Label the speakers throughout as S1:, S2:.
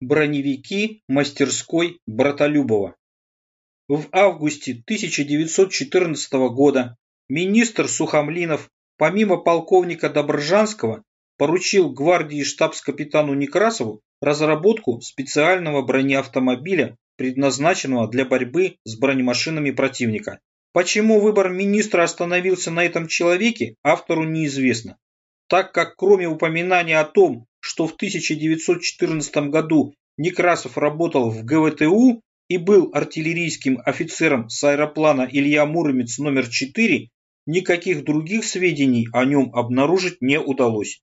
S1: Броневики мастерской Братолюбова. В августе 1914 года министр Сухомлинов, помимо полковника Добржанского, поручил гвардии штабс-капитану Некрасову разработку специального бронеавтомобиля, предназначенного для борьбы с бронемашинами противника. Почему выбор министра остановился на этом человеке, автору неизвестно, так как кроме упоминания о том, что в 1914 году Некрасов работал в ГВТУ и был артиллерийским офицером с аэроплана Илья Муромец номер 4, никаких других сведений о нем обнаружить не удалось.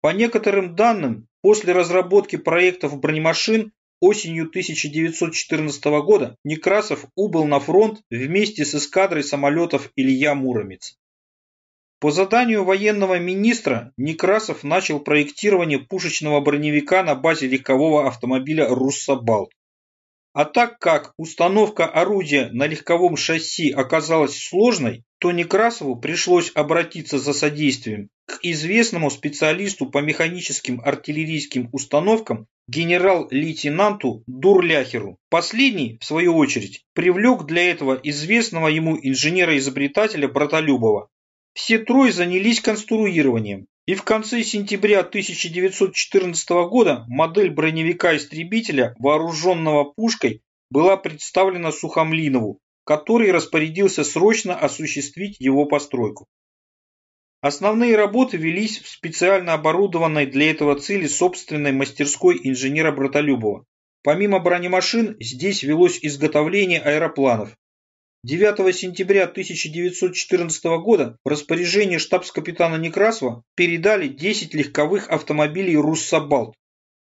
S1: По некоторым данным, после разработки проектов бронемашин осенью 1914 года Некрасов убыл на фронт вместе с эскадрой самолетов Илья Муромец. По заданию военного министра Некрасов начал проектирование пушечного броневика на базе легкового автомобиля «Руссобалт». А так как установка орудия на легковом шасси оказалась сложной, то Некрасову пришлось обратиться за содействием к известному специалисту по механическим артиллерийским установкам генерал-лейтенанту Дурляхеру. Последний, в свою очередь, привлек для этого известного ему инженера-изобретателя Братолюбова. Все трое занялись конструированием, и в конце сентября 1914 года модель броневика-истребителя, вооруженного пушкой, была представлена Сухомлинову, который распорядился срочно осуществить его постройку. Основные работы велись в специально оборудованной для этого цели собственной мастерской инженера Братолюбова. Помимо бронемашин, здесь велось изготовление аэропланов, 9 сентября 1914 года в распоряжение штабс-капитана Некрасова передали 10 легковых автомобилей «Руссобалт»,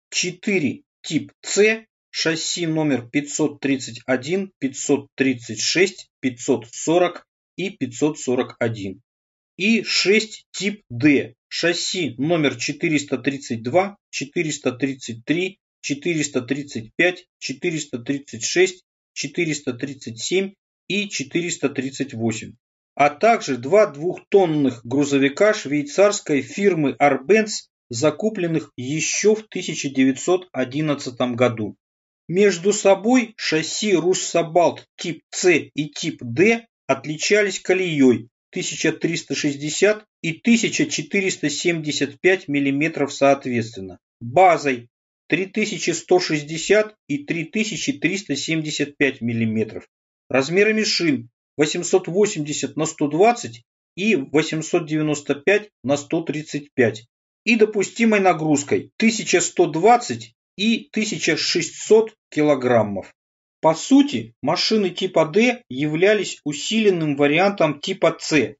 S1: 4 тип С, шасси номер 531, 536, 540 и 541, и 6 тип Д, шасси номер 432, 433, 435, 436, 437 и 438, а также два двухтонных грузовика швейцарской фирмы Арбенц, закупленных еще в 1911 году. Между собой шасси Руссобалт тип С и тип Д отличались колеей 1360 и 1475 мм соответственно, базой 3160 и 3375 мм, размерами шин 880 на 120 и 895 на 135 и допустимой нагрузкой 1120 и 1600 килограммов. По сути, машины типа D являлись усиленным вариантом типа C,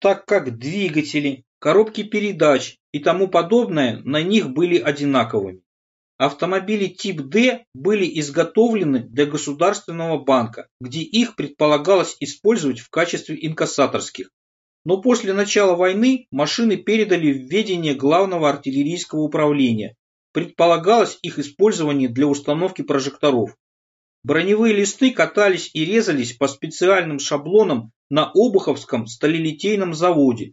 S1: так как двигатели, коробки передач и тому подобное на них были одинаковыми. Автомобили тип D были изготовлены для Государственного банка, где их предполагалось использовать в качестве инкассаторских. Но после начала войны машины передали в ведение Главного артиллерийского управления. Предполагалось их использование для установки прожекторов. Броневые листы катались и резались по специальным шаблонам на Обуховском сталелитейном заводе.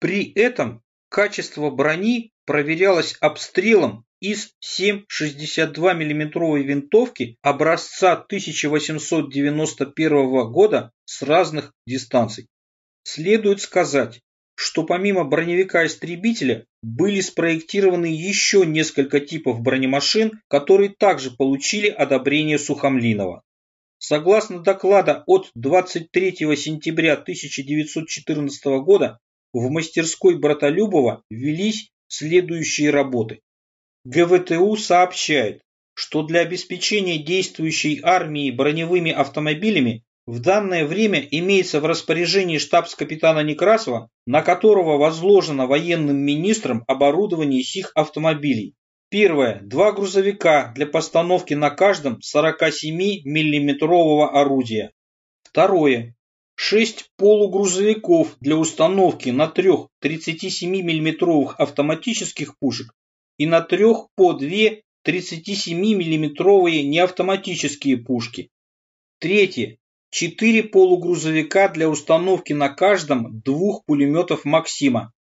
S1: При этом качество брони проверялось обстрелом из 7,62 мм винтовки образца 1891 года с разных дистанций. Следует сказать, что помимо броневика-истребителя были спроектированы еще несколько типов бронемашин, которые также получили одобрение Сухомлинова. Согласно доклада от 23 сентября 1914 года в мастерской Братолюбова велись следующие работы. ГВТУ сообщает, что для обеспечения действующей армии броневыми автомобилями в данное время имеется в распоряжении штабс-капитана Некрасова, на которого возложено военным министром оборудование сих автомобилей. Первое. Два грузовика для постановки на каждом 47 миллиметрового орудия. Второе. Шесть полугрузовиков для установки на трех 37 миллиметровых автоматических пушек и на трех по две 37-миллиметровые неавтоматические пушки. Третье. Четыре полугрузовика для установки на каждом двух пулеметов Максима.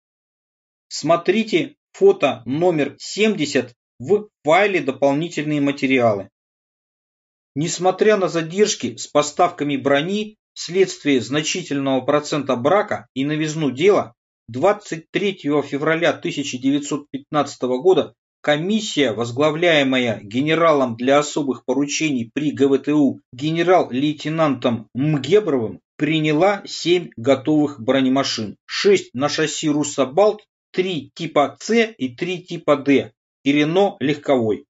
S1: Смотрите фото номер 70 в файле дополнительные материалы. Несмотря на задержки с поставками брони, вследствие значительного процента брака и новизну дела, 23 февраля 1915 года комиссия, возглавляемая генералом для особых поручений при ГВТУ генерал-лейтенантом Мгебровым, приняла 7 готовых бронемашин, 6 на шасси Руссобалт, 3 типа С и 3 типа Д и Рено легковой.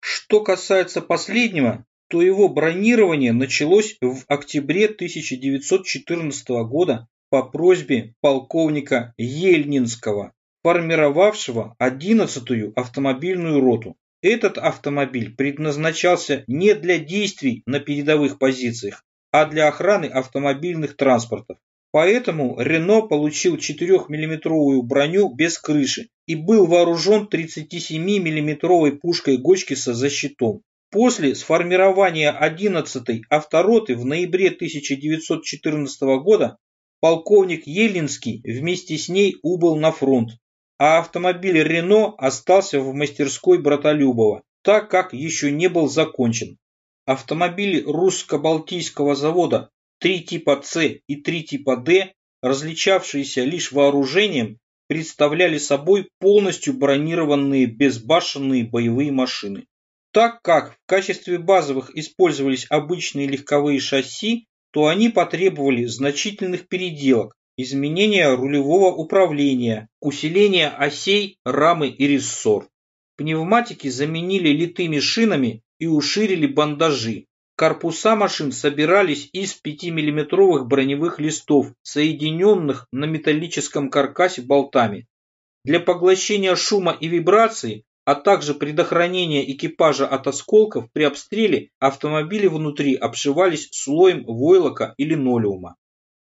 S1: Что касается последнего, то его бронирование началось в октябре 1914 года по просьбе полковника Ельнинского, формировавшего 11-ю автомобильную роту. Этот автомобиль предназначался не для действий на передовых позициях, а для охраны автомобильных транспортов. Поэтому Рено получил 4-мм броню без крыши и был вооружен 37 миллиметровой пушкой Гочкиса за щитом. После сформирования 11-й автороты в ноябре 1914 года полковник Елинский вместе с ней убыл на фронт, а автомобиль Рено остался в мастерской Братолюбова, так как еще не был закончен. Автомобили русско-балтийского завода 3 типа С и 3 типа Д, различавшиеся лишь вооружением, представляли собой полностью бронированные безбашенные боевые машины. Так как в качестве базовых использовались обычные легковые шасси, то они потребовали значительных переделок, изменения рулевого управления, усиления осей, рамы и рессор. Пневматики заменили литыми шинами и уширили бандажи. Корпуса машин собирались из 5-миллиметровых броневых листов, соединенных на металлическом каркасе болтами. Для поглощения шума и вибрации а также предохранение экипажа от осколков при обстреле автомобили внутри обшивались слоем войлока или линолеума.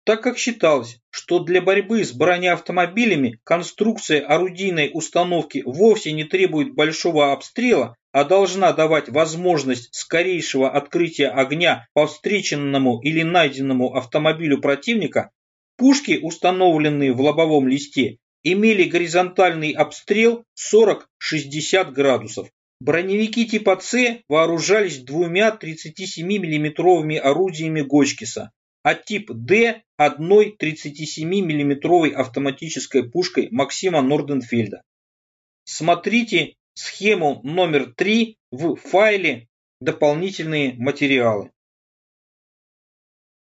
S1: Так как считалось, что для борьбы с бронеавтомобилями конструкция орудийной установки вовсе не требует большого обстрела, а должна давать возможность скорейшего открытия огня по встреченному или найденному автомобилю противника, пушки, установленные в лобовом листе, имели горизонтальный обстрел 40-60 градусов. Броневики типа С вооружались двумя 37 миллиметровыми орудиями Гочкиса, а тип Д – одной 37 миллиметровой автоматической пушкой Максима Норденфельда. Смотрите схему номер 3 в файле «Дополнительные материалы».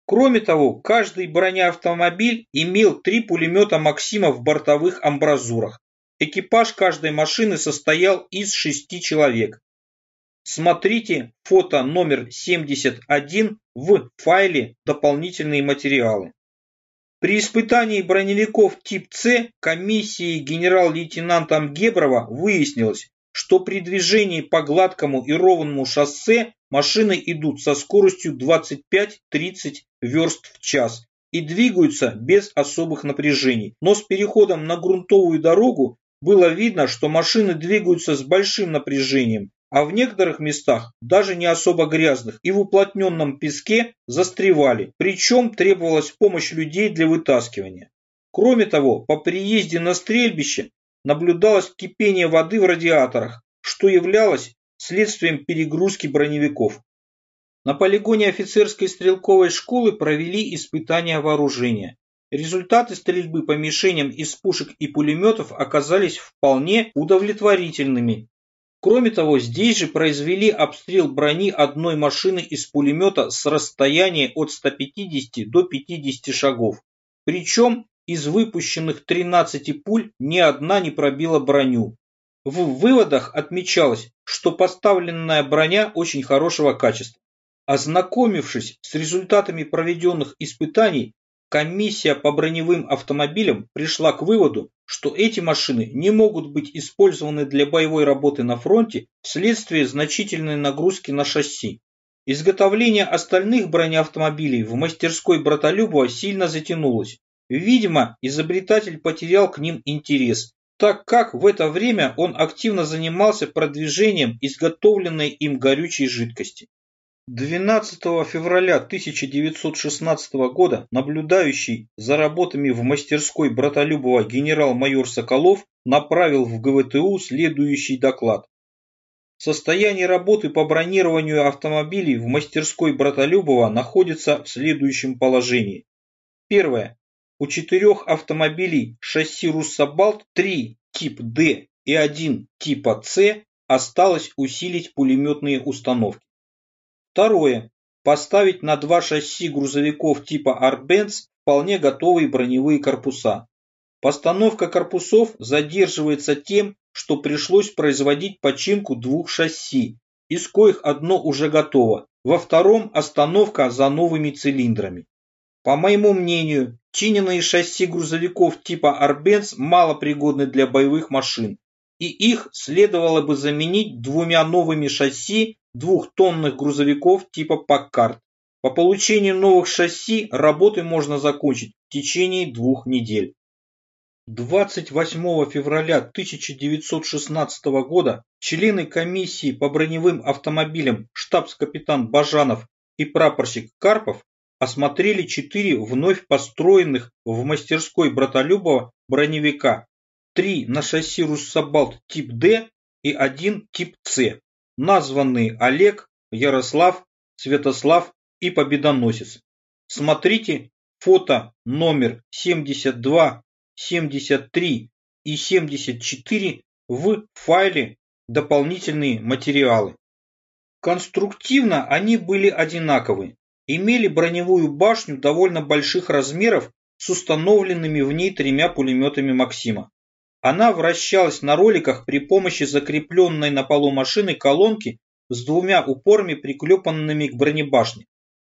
S1: Кроме того, каждый бронеавтомобиль имел три пулемета «Максима» в бортовых амбразурах. Экипаж каждой машины состоял из шести человек. Смотрите фото номер 71 в файле «Дополнительные материалы». При испытании броневиков тип С комиссией генерал-лейтенанта Геброва выяснилось, что при движении по гладкому и ровному шоссе машины идут со скоростью 25-30 верст в час и двигаются без особых напряжений. Но с переходом на грунтовую дорогу было видно, что машины двигаются с большим напряжением, а в некоторых местах, даже не особо грязных, и в уплотненном песке застревали, причем требовалась помощь людей для вытаскивания. Кроме того, по приезде на стрельбище наблюдалось кипение воды в радиаторах, что являлось следствием перегрузки броневиков. На полигоне офицерской стрелковой школы провели испытания вооружения. Результаты стрельбы по мишеням из пушек и пулеметов оказались вполне удовлетворительными. Кроме того, здесь же произвели обстрел брони одной машины из пулемета с расстояния от 150 до 50 шагов. Причем из выпущенных 13 пуль ни одна не пробила броню. В выводах отмечалось, что поставленная броня очень хорошего качества. Ознакомившись с результатами проведенных испытаний, комиссия по броневым автомобилям пришла к выводу, что эти машины не могут быть использованы для боевой работы на фронте вследствие значительной нагрузки на шасси. Изготовление остальных бронеавтомобилей в мастерской Братолюбова сильно затянулось. Видимо, изобретатель потерял к ним интерес, так как в это время он активно занимался продвижением изготовленной им горючей жидкости. 12 февраля 1916 года наблюдающий за работами в мастерской Братолюбова генерал-майор Соколов направил в ГВТУ следующий доклад. Состояние работы по бронированию автомобилей в мастерской Братолюбова находится в следующем положении. Первое. У четырех автомобилей шасси Руссобалт 3 тип D и 1 типа C осталось усилить пулеметные установки. Второе. Поставить на два шасси грузовиков типа Арбенц вполне готовые броневые корпуса. Постановка корпусов задерживается тем, что пришлось производить починку двух шасси, из коих одно уже готово, во втором остановка за новыми цилиндрами. По моему мнению, чиненные шасси грузовиков типа Арбенц мало пригодны для боевых машин, и их следовало бы заменить двумя новыми шасси двухтонных грузовиков типа Паккарт. По получению новых шасси работы можно закончить в течение двух недель. 28 февраля 1916 года члены комиссии по броневым автомобилям штабс-капитан Бажанов и прапорщик Карпов осмотрели четыре вновь построенных в мастерской Братолюбова броневика, три на шасси Руссобалт тип D и один тип C, названные Олег, Ярослав, Святослав и Победоносец. Смотрите фото номер 72 73 и 74 в файле «Дополнительные материалы». Конструктивно они были одинаковы, имели броневую башню довольно больших размеров с установленными в ней тремя пулеметами Максима. Она вращалась на роликах при помощи закрепленной на полу машины колонки с двумя упорами, приклепанными к бронебашне.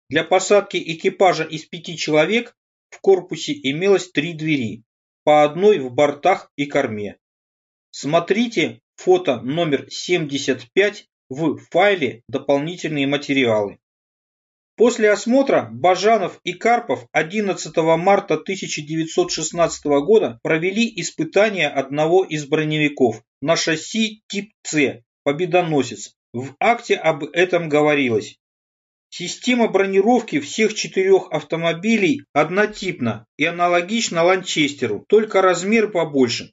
S1: Для посадки экипажа из пяти человек в корпусе имелось три двери, по одной в бортах и корме. Смотрите фото номер 75 в файле «Дополнительные материалы». После осмотра Бажанов и Карпов 11 марта 1916 года провели испытания одного из броневиков на шасси тип С «Победоносец». В акте об этом говорилось. Система бронировки всех четырех автомобилей однотипна и аналогична Ланчестеру, только размер побольше.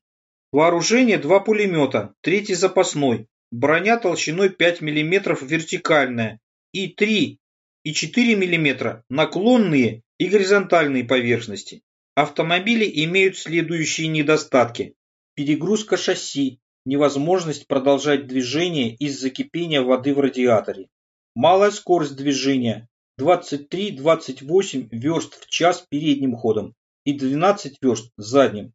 S1: Вооружение два пулемета, третий запасной, броня толщиной 5 мм вертикальная и 3 и 4 мм наклонные и горизонтальные поверхности. Автомобили имеют следующие недостатки. Перегрузка шасси, невозможность продолжать движение из-за кипения воды в радиаторе. Малая скорость движения 23-28 верст в час передним ходом и 12 верст задним.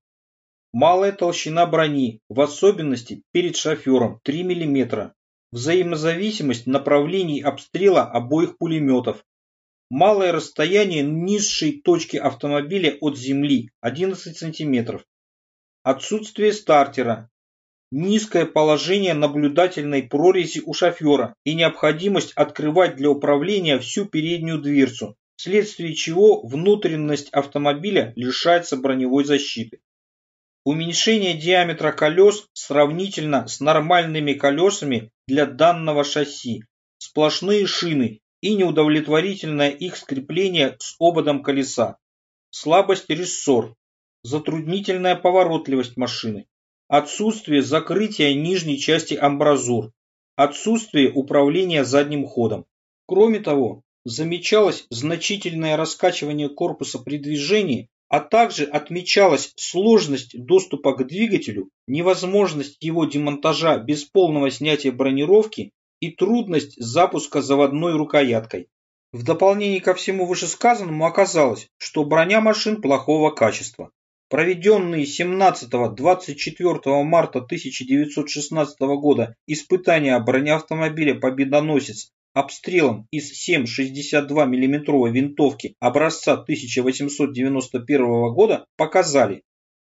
S1: Малая толщина брони, в особенности перед шофером 3 мм. Взаимозависимость направлений обстрела обоих пулеметов. Малое расстояние низшей точки автомобиля от земли 11 см. Отсутствие стартера низкое положение наблюдательной прорези у шофера и необходимость открывать для управления всю переднюю дверцу, вследствие чего внутренность автомобиля лишается броневой защиты. Уменьшение диаметра колес сравнительно с нормальными колесами для данного шасси, сплошные шины и неудовлетворительное их скрепление с ободом колеса, слабость рессор, затруднительная поворотливость машины, отсутствие закрытия нижней части амбразур, отсутствие управления задним ходом. Кроме того, замечалось значительное раскачивание корпуса при движении, а также отмечалась сложность доступа к двигателю, невозможность его демонтажа без полного снятия бронировки и трудность запуска заводной рукояткой. В дополнение ко всему вышесказанному оказалось, что броня машин плохого качества. Проведенные 17-24 марта 1916 года испытания бронеавтомобиля «Победоносец» обстрелом из 7,62 мм винтовки образца 1891 года показали,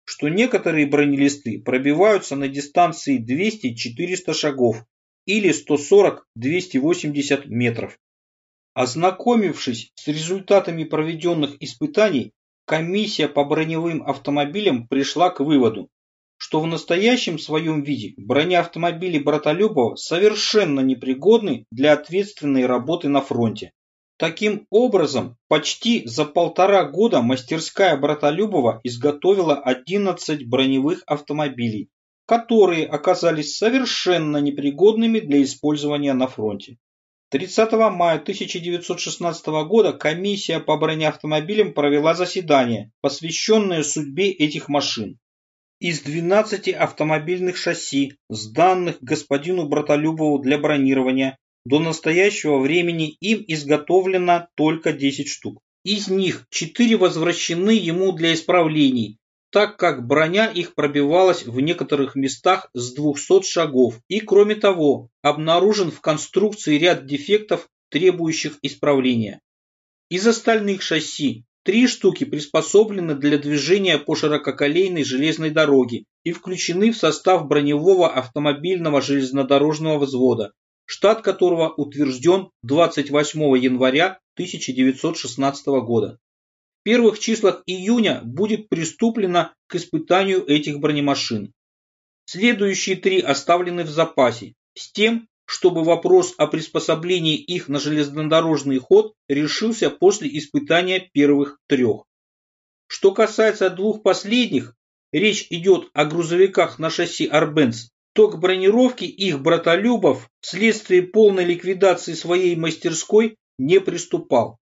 S1: что некоторые бронелисты пробиваются на дистанции 200-400 шагов или 140-280 метров. Ознакомившись с результатами проведенных испытаний, комиссия по броневым автомобилям пришла к выводу, что в настоящем своем виде бронеавтомобили Братолюбова совершенно непригодны для ответственной работы на фронте. Таким образом, почти за полтора года мастерская Братолюбова изготовила 11 броневых автомобилей, которые оказались совершенно непригодными для использования на фронте. 30 мая 1916 года комиссия по бронеавтомобилям провела заседание, посвященное судьбе этих машин. Из 12 автомобильных шасси, сданных господину Братолюбову для бронирования, до настоящего времени им изготовлено только 10 штук. Из них 4 возвращены ему для исправлений, так как броня их пробивалась в некоторых местах с 200 шагов. И кроме того, обнаружен в конструкции ряд дефектов, требующих исправления. Из остальных шасси три штуки приспособлены для движения по ширококолейной железной дороге и включены в состав броневого автомобильного железнодорожного взвода, штат которого утвержден 28 января 1916 года первых числах июня будет приступлено к испытанию этих бронемашин. Следующие три оставлены в запасе, с тем, чтобы вопрос о приспособлении их на железнодорожный ход решился после испытания первых трех. Что касается двух последних, речь идет о грузовиках на шасси Арбенц, то к бронировке их братолюбов вследствие полной ликвидации своей мастерской не приступал.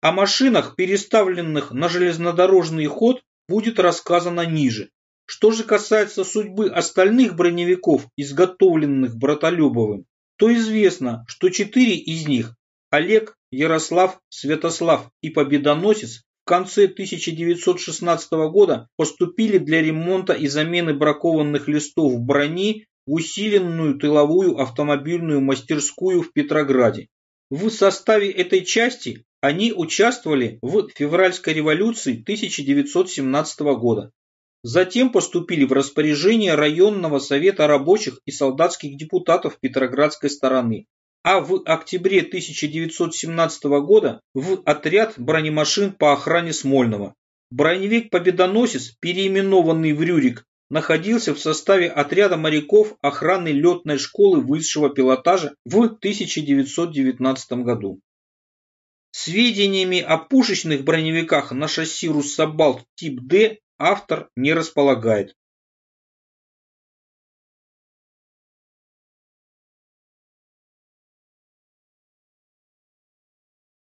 S1: О машинах, переставленных на железнодорожный ход, будет рассказано ниже. Что же касается судьбы остальных броневиков, изготовленных Братолюбовым, то известно, что четыре из них – Олег, Ярослав, Святослав и Победоносец в конце 1916 года поступили для ремонта и замены бракованных листов брони в усиленную тыловую автомобильную мастерскую в Петрограде. В составе этой части они участвовали в февральской революции 1917 года. Затем поступили в распоряжение районного совета рабочих и солдатских депутатов Петроградской стороны, а в октябре 1917 года в отряд бронемашин по охране Смольного. Броневик «Победоносец», переименованный в «Рюрик», находился в составе отряда моряков охраны летной школы высшего пилотажа в 1919 году. Сведениями о пушечных броневиках на шасси Руссобалт тип D автор не располагает.